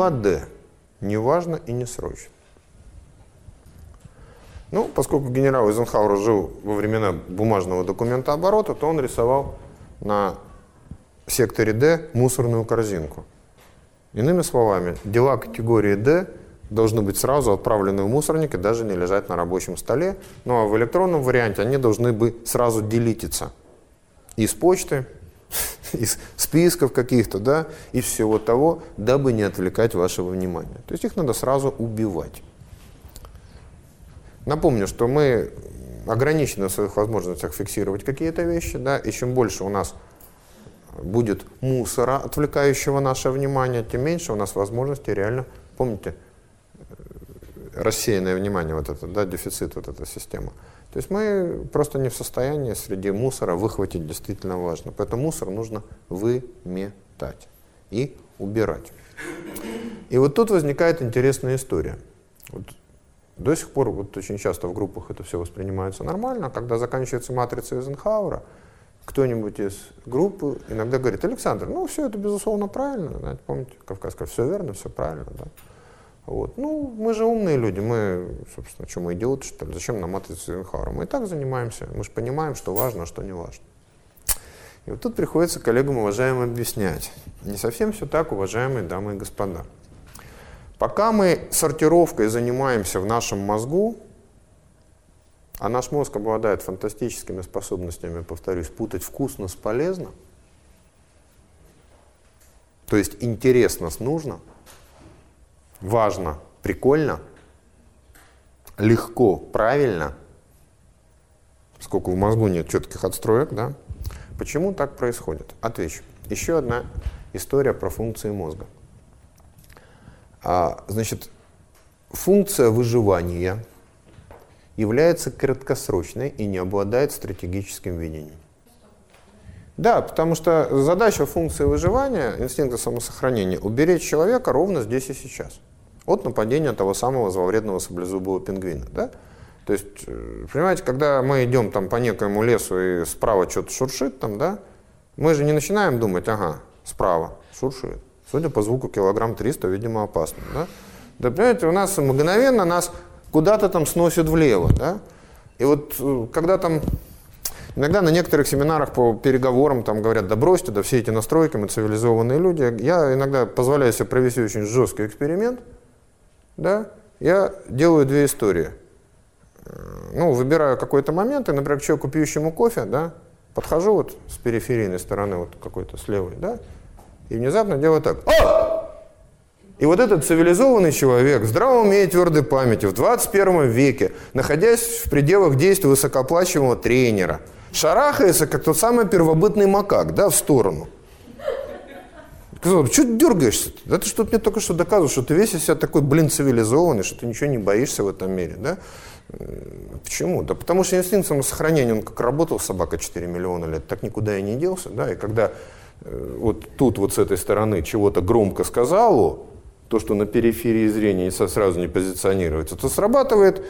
Дела Д. Неважно и не срочно. Ну, поскольку генерал Эйзенхауэр жил во времена бумажного документа оборота, то он рисовал на секторе D мусорную корзинку. Иными словами, дела категории D должны быть сразу отправлены в мусорник и даже не лежать на рабочем столе. Ну а в электронном варианте они должны бы сразу делититься из почты, из списков каких-то, да, из всего того, дабы не отвлекать вашего внимания. То есть их надо сразу убивать. Напомню, что мы ограничены в своих возможностях фиксировать какие-то вещи, да, и чем больше у нас будет мусора, отвлекающего наше внимание, тем меньше у нас возможности реально, помните, рассеянное внимание, вот это, да, дефицит вот эта система. То есть мы просто не в состоянии среди мусора выхватить действительно важно. Поэтому мусор нужно выметать и убирать. И вот тут возникает интересная история. Вот до сих пор вот очень часто в группах это все воспринимается нормально, а когда заканчивается матрица Эйзенхауэра, кто-нибудь из группы иногда говорит, Александр, ну все это безусловно правильно, знаете, помните, Кавказская, все верно, все правильно, да. Вот. Ну, мы же умные люди, мы, собственно, что мы идиоты, что ли, зачем нам матрицу Эйзенхауэра? Мы и так занимаемся, мы же понимаем, что важно, а что не важно. И вот тут приходится коллегам уважаемым объяснять. Не совсем все так, уважаемые дамы и господа. Пока мы сортировкой занимаемся в нашем мозгу, а наш мозг обладает фантастическими способностями, повторюсь, путать вкусно с полезным, то есть интересно с нужно, важно, прикольно, легко, правильно, сколько в мозгу нет четких отстроек, да? Почему так происходит? Отвечу. Еще одна история про функции мозга. А, значит, функция выживания является краткосрочной и не обладает стратегическим видением. Да, потому что задача функции выживания, инстинкта самосохранения, уберечь человека ровно здесь и сейчас. От нападения того самого зловредного саблезубого пингвина. Да? То есть, э, понимаете, когда мы идем там по некоему лесу и справа что-то шуршит, там, да, мы же не начинаем думать, ага, справа шуршит. Судя по звуку килограмм 300, видимо, опасно. Да? да понимаете, у нас мгновенно нас куда-то там сносит влево. Да? И вот э, когда там Иногда на некоторых семинарах по переговорам там говорят, да бросьте, да все эти настройки, мы цивилизованные люди. Я иногда позволяю себе провести очень жесткий эксперимент. Да? Я делаю две истории. Э, ну, выбираю какой-то момент, и, например, к человеку, пьющему кофе, да, подхожу вот с периферийной стороны, вот какой-то с левой, да, и внезапно делаю так. О! И вот этот цивилизованный человек, здраво уме и твердой памяти, в 21 веке, находясь в пределах действия высокооплачиваемого тренера, шарахается, как тот самый первобытный макак, да, в сторону. Сказал, что ты дергаешься? Да ты что-то мне только что доказывал, что ты весь из себя такой, блин, цивилизованный, что ты ничего не боишься в этом мире, да? Почему? Да потому что инстинкт самосохранения, он как работал собака 4 миллиона лет, так никуда и не делся, да, и когда Э, вот тут вот с этой стороны чего-то громко сказал, то, что на периферии зрения сразу не позиционируется, то срабатывает,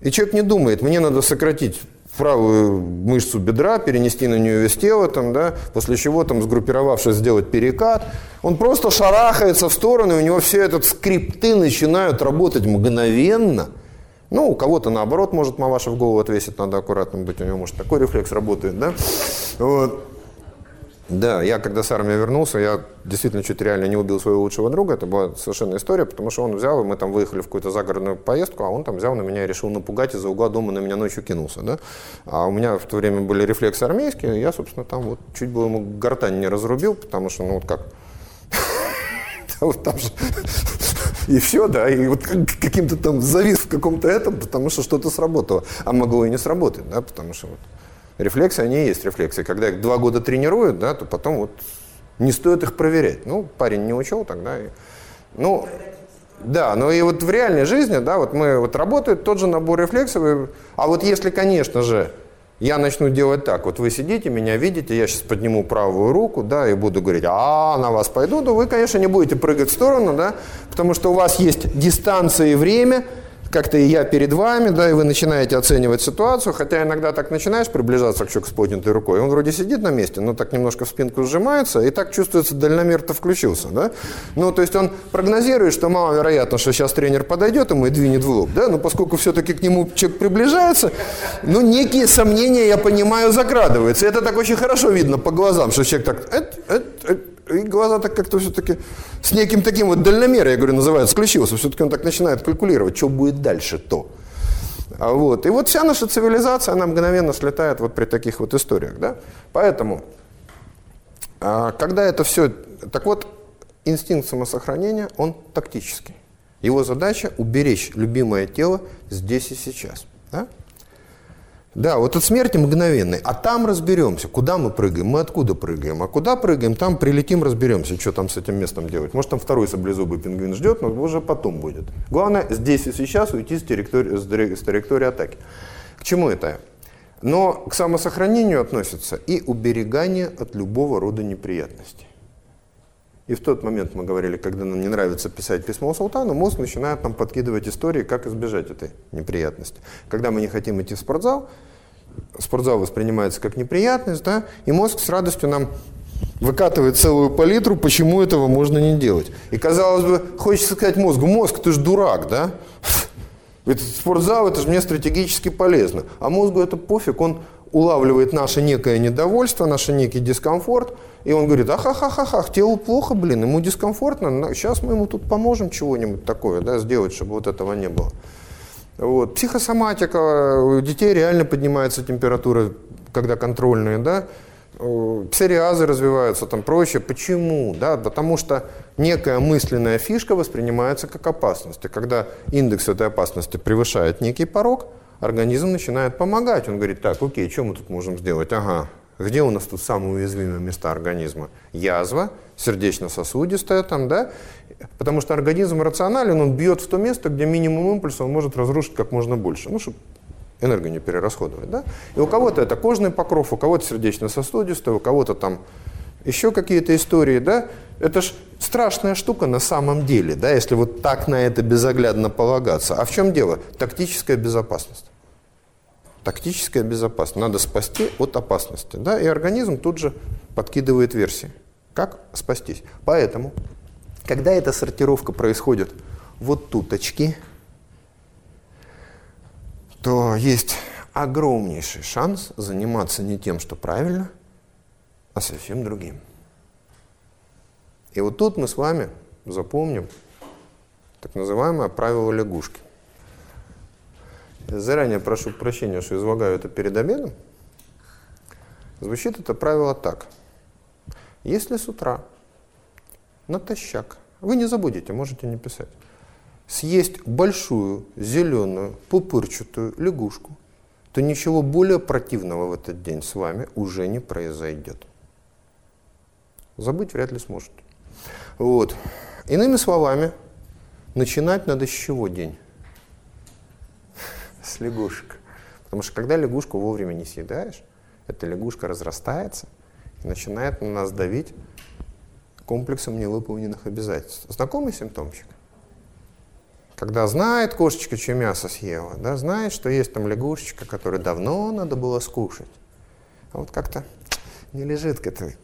и человек не думает, мне надо сократить правую мышцу бедра, перенести на нее вес тела, там, да, после чего, там, сгруппировавшись, сделать перекат. Он просто шарахается в сторону, и у него все этот скрипты начинают работать мгновенно. Ну, у кого-то наоборот может маваша в голову отвесить, надо аккуратным быть, у него может такой рефлекс работает, да. Вот. Да, я когда с армии вернулся, я действительно чуть реально не убил своего лучшего друга. Это была совершенно история, потому что он взял, и мы там выехали в какую-то загородную поездку, а он там взял на меня и решил напугать, из-за угла дома на меня ночью кинулся. Да? А у меня в то время были рефлексы армейские, и я, собственно, там вот чуть было ему гортань не разрубил, потому что, ну вот как... Там же... И все, да, и вот каким-то там завис в каком-то этом, потому что что-то сработало. А могло и не сработать, да, потому что вот Рефлексы, они и есть рефлексы. Когда их два года тренируют, да, то потом вот не стоит их проверять. Ну, парень не учел тогда. И, ну, да, но и вот в реальной жизни, да, вот мы вот работает тот же набор рефлексов. А вот если, конечно же, я начну делать так, вот вы сидите, меня видите, я сейчас подниму правую руку, да, и буду говорить, а, на вас пойду, то вы, конечно, не будете прыгать в сторону, да, потому что у вас есть дистанция и время, как-то и я перед вами, да, и вы начинаете оценивать ситуацию, хотя иногда так начинаешь приближаться к человеку с поднятой рукой, он вроде сидит на месте, но так немножко в спинку сжимается, и так чувствуется, дальномер-то включился, да. Ну, то есть он прогнозирует, что маловероятно, что сейчас тренер подойдет ему и двинет в лоб, да, но поскольку все-таки к нему человек приближается, ну, некие сомнения, я понимаю, закрадываются. Это так очень хорошо видно по глазам, что человек так, эт, эт, эт, и глаза так как-то все-таки с неким таким вот дальномером, я говорю, называется, включился. Все-таки он так начинает калькулировать, что будет дальше-то. А вот. И вот вся наша цивилизация, она мгновенно слетает вот при таких вот историях. Да? Поэтому, а, когда это все... Так вот, инстинкт самосохранения, он тактический. Его задача – уберечь любимое тело здесь и сейчас. Да? Да, вот от смерти мгновенной. А там разберемся, куда мы прыгаем, мы откуда прыгаем. А куда прыгаем, там прилетим, разберемся, что там с этим местом делать. Может, там второй саблезубый пингвин ждет, но уже потом будет. Главное, здесь и сейчас уйти с территории, с территории атаки. К чему это? Но к самосохранению относится и уберегание от любого рода неприятностей. И в тот момент мы говорили, когда нам не нравится писать письмо султану, мозг начинает нам подкидывать истории, как избежать этой неприятности. Когда мы не хотим идти в спортзал, спортзал воспринимается как неприятность, да, и мозг с радостью нам выкатывает целую палитру, почему этого можно не делать. И казалось бы, хочется сказать мозгу, мозг, ты же дурак, да? Ведь спортзал, это же мне стратегически полезно. А мозгу это пофиг, он улавливает наше некое недовольство, наш некий дискомфорт, и он говорит, ахахахаха, телу плохо, блин, ему дискомфортно, сейчас мы ему тут поможем чего-нибудь такое да, сделать, чтобы вот этого не было. Вот. Психосоматика, у детей реально поднимается температура, когда контрольные, да, псориазы развиваются, там прочее. Почему? Да, потому что некая мысленная фишка воспринимается как опасность. И когда индекс этой опасности превышает некий порог, организм начинает помогать. Он говорит, так, окей, что мы тут можем сделать? Ага, где у нас тут самые уязвимые места организма? Язва, сердечно-сосудистая там, да? Потому что организм рационален, он бьет в то место, где минимум импульса он может разрушить как можно больше. Ну, чтобы энергию не перерасходовать, да? И у кого-то это кожный покров, у кого-то сердечно-сосудистый, у кого-то там еще какие-то истории, да? Это ж страшная штука на самом деле, да, если вот так на это безоглядно полагаться. А в чем дело? Тактическая безопасность. Тактическая безопасность. Надо спасти от опасности, да? И организм тут же подкидывает версии. Как спастись? Поэтому, когда эта сортировка происходит вот туточки, то есть огромнейший шанс заниматься не тем, что правильно, а совсем другим. И вот тут мы с вами запомним так называемое правило лягушки. Заранее прошу прощения, что излагаю это перед обедом. Звучит это правило так – если с утра натощак, вы не забудете, можете не писать, съесть большую зеленую пупырчатую лягушку, то ничего более противного в этот день с вами уже не произойдет. Забыть вряд ли сможете. Вот. Иными словами, начинать надо с чего день? С лягушек. Потому что когда лягушку вовремя не съедаешь, эта лягушка разрастается, начинает на нас давить комплексом невыполненных обязательств. Знакомый симптомчик? Когда знает кошечка, что мясо съела, да, знает, что есть там лягушечка, которой давно надо было скушать. А вот как-то не лежит к этой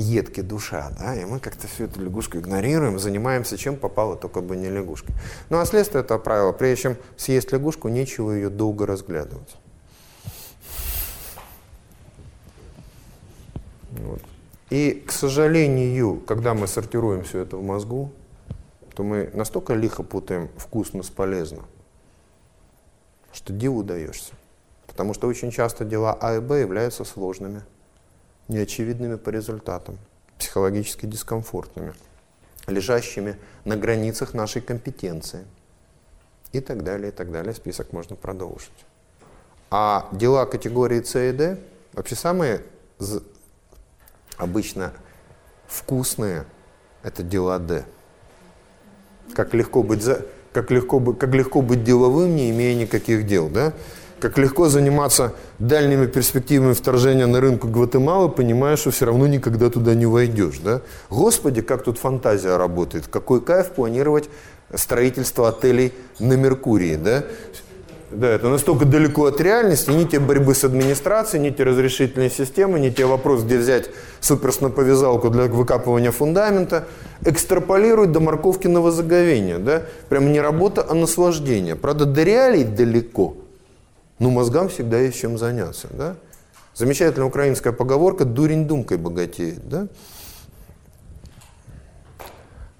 едке душа, да, и мы как-то всю эту лягушку игнорируем, занимаемся чем попало, только бы не лягушкой. Ну а следствие этого правила, прежде чем съесть лягушку, нечего ее долго разглядывать. Вот. И, к сожалению, когда мы сортируем все это в мозгу, то мы настолько лихо путаем вкусно с полезно, что диву даешься. Потому что очень часто дела А и Б являются сложными, неочевидными по результатам, психологически дискомфортными, лежащими на границах нашей компетенции и так далее, и так далее. Список можно продолжить. А дела категории С и Д вообще самые обычно вкусные – это дела Д. Как легко быть, за, как легко, как легко быть деловым, не имея никаких дел, да? Как легко заниматься дальними перспективами вторжения на рынку Гватемалы, понимая, что все равно никогда туда не войдешь. Да? Господи, как тут фантазия работает. Какой кайф планировать строительство отелей на Меркурии. Да? Да, это настолько далеко от реальности, ни те борьбы с администрацией, ни те разрешительные системы, ни те вопрос, где взять суперсноповязалку для выкапывания фундамента, экстраполируют до морковки на возоговение. Да? Прям не работа, а наслаждение. Правда, до реалий далеко, но мозгам всегда есть чем заняться. Да? Замечательная украинская поговорка «дурень думкой богатеет». Да?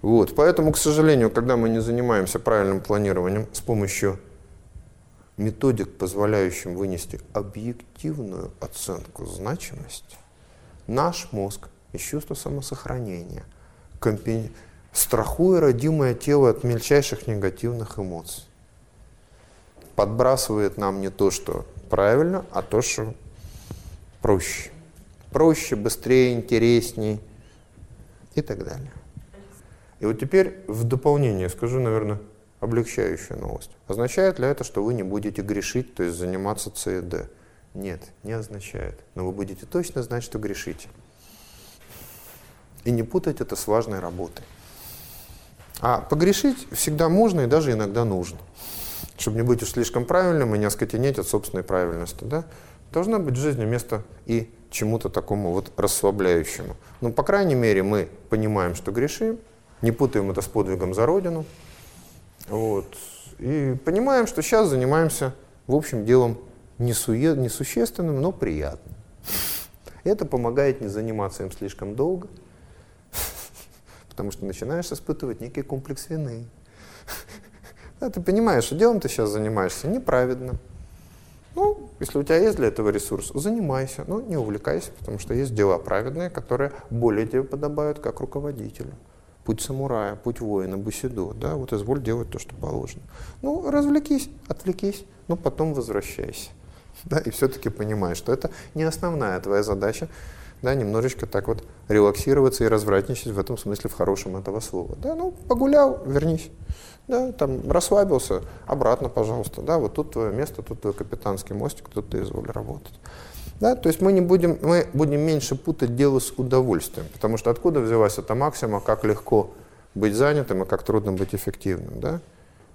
Вот. Поэтому, к сожалению, когда мы не занимаемся правильным планированием с помощью методик, позволяющим вынести объективную оценку значимости, наш мозг из чувства самосохранения, компен... страхуя родимое тело от мельчайших негативных эмоций, подбрасывает нам не то, что правильно, а то, что проще. Проще, быстрее, интересней и так далее. И вот теперь в дополнение скажу, наверное, облегчающая новость. Означает ли это, что вы не будете грешить, то есть заниматься ЦЕД? Нет, не означает. Но вы будете точно знать, что грешите. И не путать это с важной работой. А погрешить всегда можно и даже иногда нужно. Чтобы не быть уж слишком правильным и не оскотенеть от собственной правильности. Да? Должно быть в жизни место и чему-то такому вот расслабляющему. Ну, по крайней мере, мы понимаем, что грешим, не путаем это с подвигом за Родину, вот. И понимаем, что сейчас занимаемся, в общем, делом несуе, несущественным, но приятным. Это помогает не заниматься им слишком долго, потому что начинаешь испытывать некий комплекс вины. Да, ты понимаешь, что делом ты сейчас занимаешься неправедно. Ну, если у тебя есть для этого ресурс, занимайся, но не увлекайся, потому что есть дела праведные, которые более тебе подобают как руководителю путь самурая, путь воина, бусидо, да, вот изволь делать то, что положено. Ну, развлекись, отвлекись, но потом возвращайся. Да, и все-таки понимаешь, что это не основная твоя задача, да, немножечко так вот релаксироваться и развратничать в этом смысле, в хорошем этого слова. Да, ну, погулял, вернись. Да, там расслабился, обратно, пожалуйста. Да, вот тут твое место, тут твой капитанский мостик, тут ты изволь работать. Да? То есть мы, не будем, мы будем меньше путать дело с удовольствием, потому что откуда взялась эта максима, как легко быть занятым и как трудно быть эффективным. Да?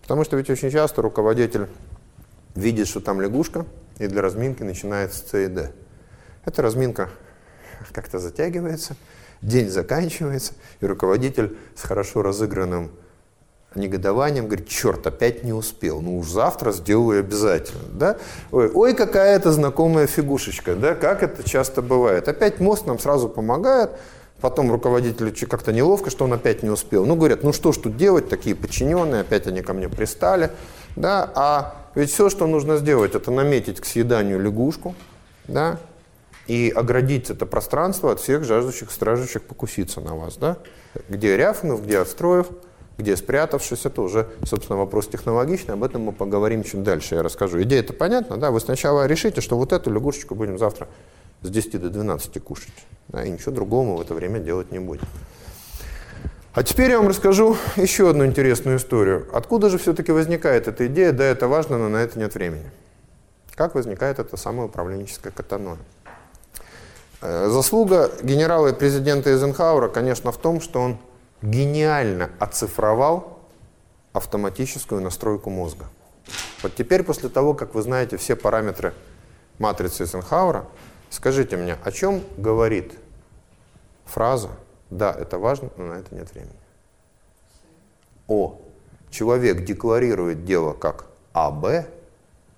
Потому что ведь очень часто руководитель видит, что там лягушка, и для разминки начинается С и Д. Эта разминка как-то затягивается, день заканчивается, и руководитель с хорошо разыгранным негодованием, говорит, черт, опять не успел, ну уж завтра сделаю обязательно, да? Ой, ой какая это знакомая фигушечка, да, как это часто бывает. Опять мост нам сразу помогает, потом руководителю как-то неловко, что он опять не успел. Ну, говорят, ну что ж тут делать, такие подчиненные, опять они ко мне пристали, да, а ведь все, что нужно сделать, это наметить к съеданию лягушку, да, и оградить это пространство от всех жаждущих, стражущих покуситься на вас, да, где Ряфнов, где Отстроев, где спрятавшись, это уже, собственно, вопрос технологичный, об этом мы поговорим чуть дальше, я расскажу. Идея это понятна, да, вы сначала решите, что вот эту лягушечку будем завтра с 10 до 12 кушать, да, и ничего другого в это время делать не будем. А теперь я вам расскажу еще одну интересную историю. Откуда же все-таки возникает эта идея, да, это важно, но на это нет времени. Как возникает это самое управленческое катаное? Э, заслуга генерала и президента Эйзенхауэра, конечно, в том, что он гениально оцифровал автоматическую настройку мозга. Вот теперь, после того, как вы знаете все параметры матрицы Эйзенхауэра, скажите мне, о чем говорит фраза «Да, это важно, но на это нет времени». О. Человек декларирует дело как АБ,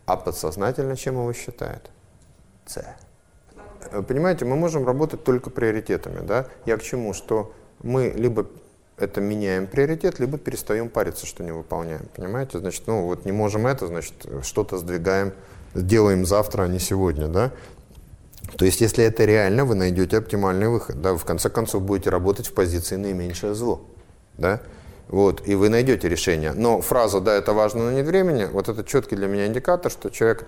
а подсознательно чем его считает? С. Понимаете, мы можем работать только приоритетами. Да? Я к чему? Что мы либо это меняем приоритет, либо перестаем париться, что не выполняем. Понимаете? Значит, ну вот не можем это, значит, что-то сдвигаем, делаем завтра, а не сегодня, да? То есть, если это реально, вы найдете оптимальный выход, да, вы в конце концов будете работать в позиции наименьшее зло, да? Вот, и вы найдете решение. Но фраза «да, это важно, но нет времени» — вот это четкий для меня индикатор, что человек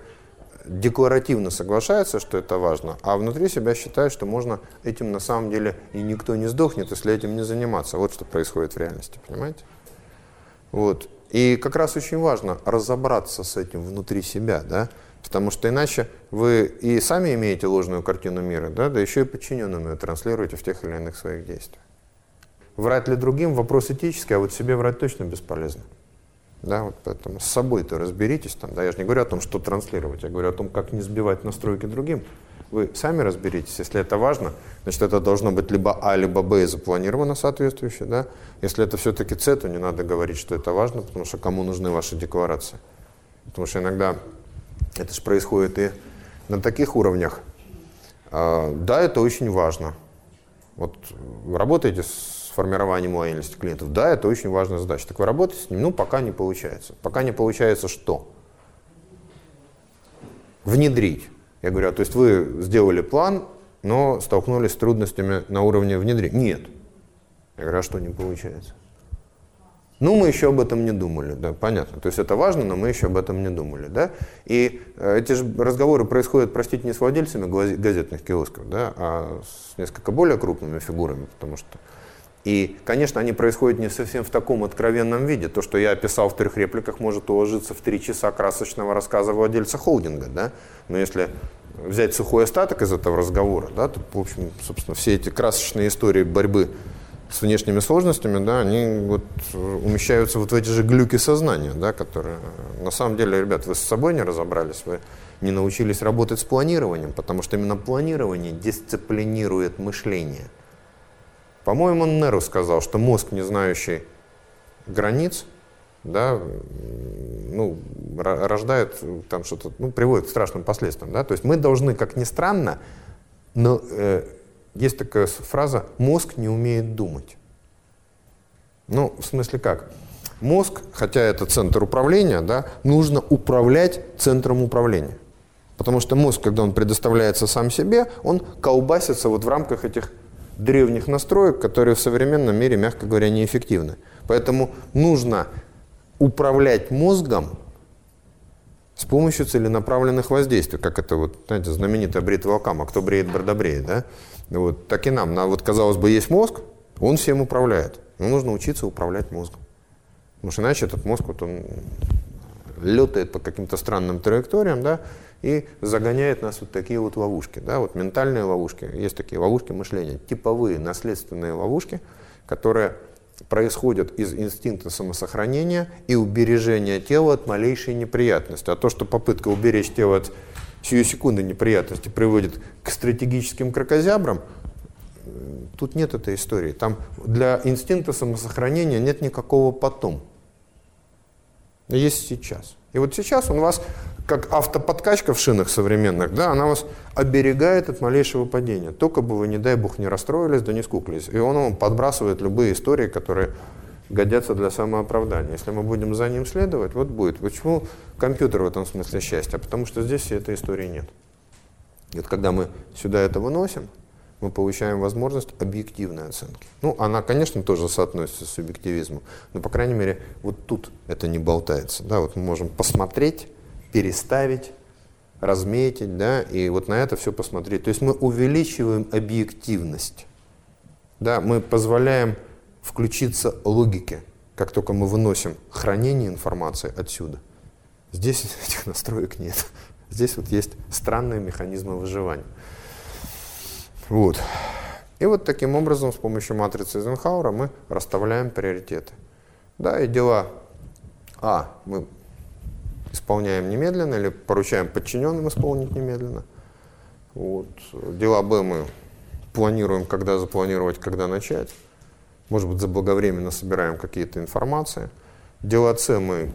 декларативно соглашается, что это важно, а внутри себя считает, что можно этим на самом деле и никто не сдохнет, если этим не заниматься. Вот что происходит в реальности, понимаете? Вот. И как раз очень важно разобраться с этим внутри себя, да? Потому что иначе вы и сами имеете ложную картину мира, да, да еще и подчиненным ее транслируете в тех или иных своих действиях. Врать ли другим – вопрос этический, а вот себе врать точно бесполезно. Да, вот поэтому с собой-то разберитесь. Там, да, я же не говорю о том, что транслировать, я говорю о том, как не сбивать настройки другим. Вы сами разберитесь. Если это важно, значит, это должно быть либо А, либо Б запланировано соответствующе. Да? Если это все-таки С, то не надо говорить, что это важно, потому что кому нужны ваши декларации. Потому что иногда это же происходит и на таких уровнях. А, да, это очень важно. Вот работаете с формированием лояльности клиентов. Да, это очень важная задача. Так вы работаете с ним? Ну, пока не получается. Пока не получается что? Внедрить. Я говорю, а то есть вы сделали план, но столкнулись с трудностями на уровне внедрения? Нет. Я говорю, а что не получается? Ну, мы еще об этом не думали, да, понятно. То есть это важно, но мы еще об этом не думали, да. И э, эти же разговоры происходят, простите, не с владельцами газетных киосков, да, а с несколько более крупными фигурами, потому что... И, конечно, они происходят не совсем в таком откровенном виде. То, что я описал в трех репликах, может уложиться в три часа красочного рассказа владельца холдинга, да. Но если взять сухой остаток из этого разговора, да, то, в общем, собственно, все эти красочные истории борьбы с внешними сложностями, да, они вот умещаются вот в эти же глюки сознания, да, которые, на самом деле, ребят, вы с собой не разобрались, вы не научились работать с планированием, потому что именно планирование дисциплинирует мышление. По-моему, Неру сказал, что мозг, не знающий границ, да, ну, рождает там что-то, ну, приводит к страшным последствиям, да, то есть мы должны, как ни странно, но э, есть такая фраза «мозг не умеет думать». Ну, в смысле как? Мозг, хотя это центр управления, да, нужно управлять центром управления. Потому что мозг, когда он предоставляется сам себе, он колбасится вот в рамках этих древних настроек, которые в современном мире, мягко говоря, неэффективны. Поэтому нужно управлять мозгом с помощью целенаправленных воздействий, как это вот, знаете, знаменитая бритва Окама, кто бреет, бродобреет, да? Вот, так и нам. На, вот, казалось бы, есть мозг, он всем управляет. Но нужно учиться управлять мозгом. Потому что иначе этот мозг, вот он летает по каким-то странным траекториям, да, и загоняет нас вот такие вот ловушки, да, вот ментальные ловушки, есть такие ловушки мышления, типовые наследственные ловушки, которые происходят из инстинкта самосохранения и убережения тела от малейшей неприятности. А то, что попытка уберечь тело от сию секунды неприятности приводит к стратегическим крокозябрам, тут нет этой истории. Там для инстинкта самосохранения нет никакого потом. Есть сейчас. И вот сейчас он вас, как автоподкачка в шинах современных, да, она вас оберегает от малейшего падения. Только бы вы, не дай бог, не расстроились, да не скуклись. И он вам подбрасывает любые истории, которые годятся для самооправдания. Если мы будем за ним следовать, вот будет. Почему компьютер в этом смысле счастья? Потому что здесь этой истории нет. И вот когда мы сюда это выносим, мы получаем возможность объективной оценки. Ну, она, конечно, тоже соотносится с субъективизмом, но, по крайней мере, вот тут это не болтается. Да, вот мы можем посмотреть, переставить, разметить, да, и вот на это все посмотреть. То есть мы увеличиваем объективность. Да, мы позволяем включиться логике, как только мы выносим хранение информации отсюда. Здесь этих настроек нет. Здесь вот есть странные механизмы выживания. Вот. И вот таким образом с помощью матрицы Эйзенхауэра мы расставляем приоритеты. Да, и дела А мы исполняем немедленно или поручаем подчиненным исполнить немедленно. Вот. Дела Б мы планируем, когда запланировать, когда начать. Может быть, заблаговременно собираем какие-то информации. Дела С мы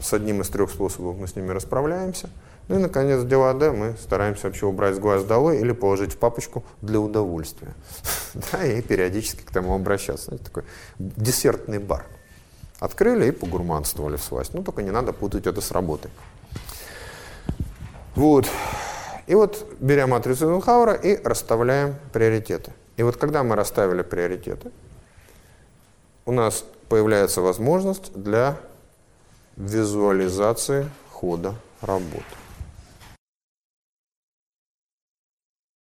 с одним из трех способов мы с ними расправляемся. Ну и, наконец, дела Д мы стараемся вообще убрать с глаз долой или положить в папочку для удовольствия. да, и периодически к тому обращаться. Знаете, такой десертный бар. Открыли и погурманствовали в сласть. Ну, только не надо путать это с работой. Вот. И вот берем матрицу Эйзенхауэра и расставляем приоритеты. И вот когда мы расставили приоритеты, у нас появляется возможность для визуализации хода работы.